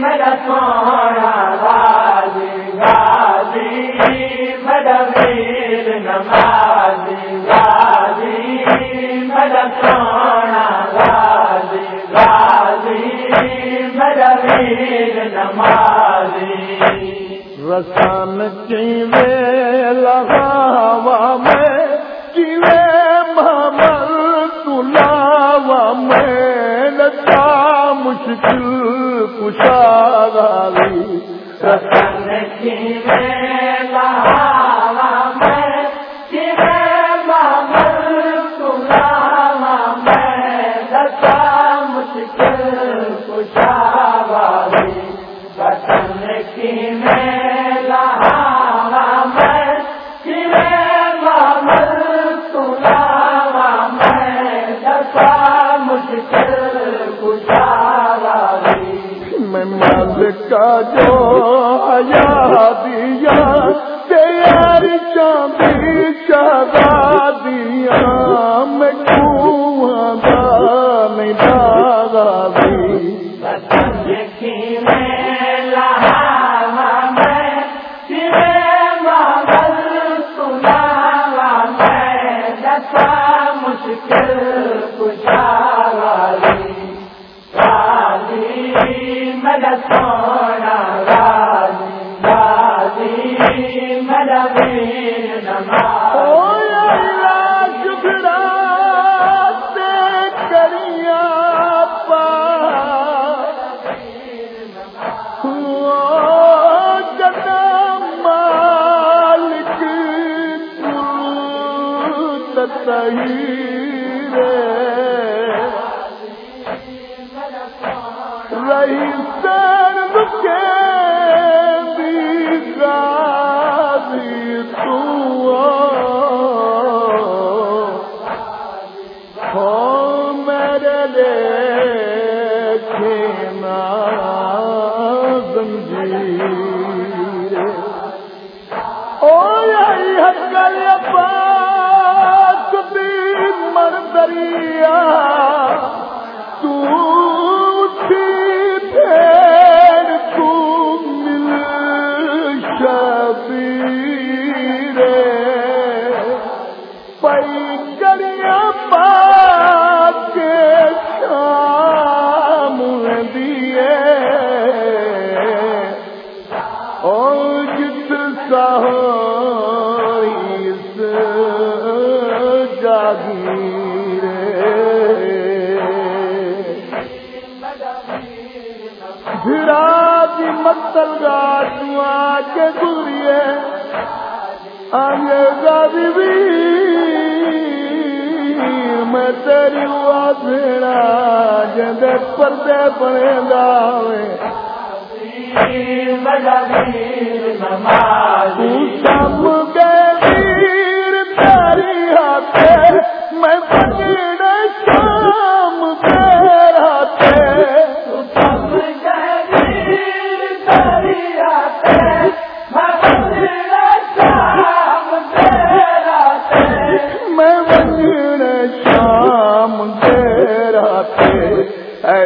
میرا سونا غازی غازی میرا ویر نمازی غازی میرا سونا غازی غازی میرا ویر نمازی۔ رسان چیوے لگاوا میں چیوے محمد تلاوا میں لتا مشکل کا جو آیا دیا، تیاری چاندی چادا دیا میں کنواں دا نہیں ڈالا دی مشکل کشاوالی رہی سین کے اس جاگیر کی متل کے گریے آگے گاڑی بھی میں تیری ہوا بھیڑا جندے پردے پڑے گاوے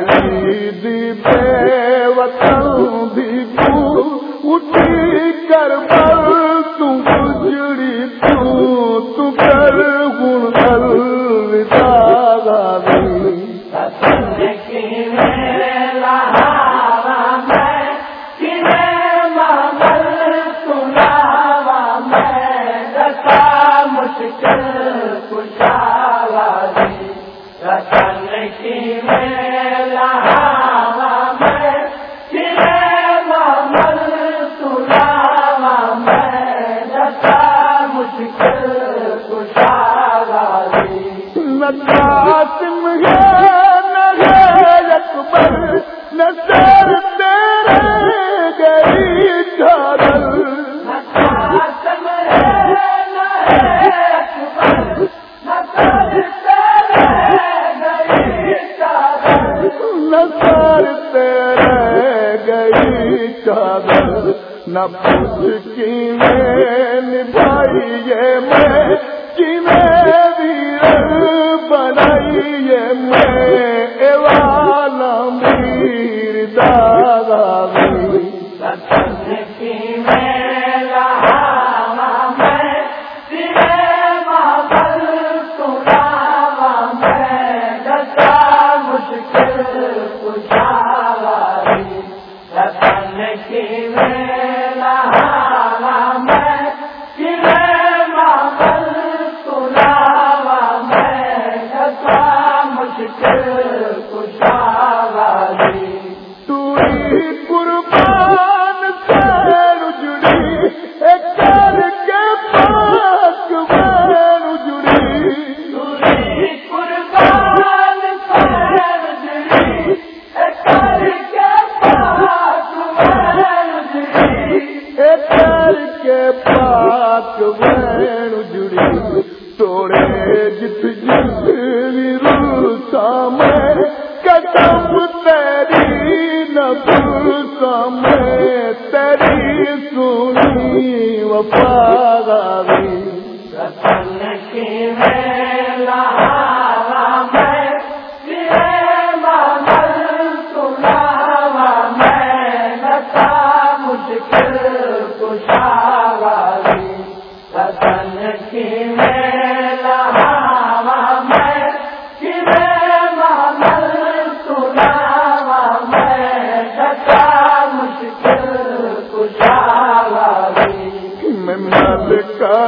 علی بے وطن بھی اٹھی کر پر گئی چادر، نہ کی میں نبھائی یہ میں کی میں ویر میں۔ ایوانا میر دادا بھی سے جڑی توڑے تیری نبل تیری سونی وفا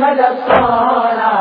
مدد سونا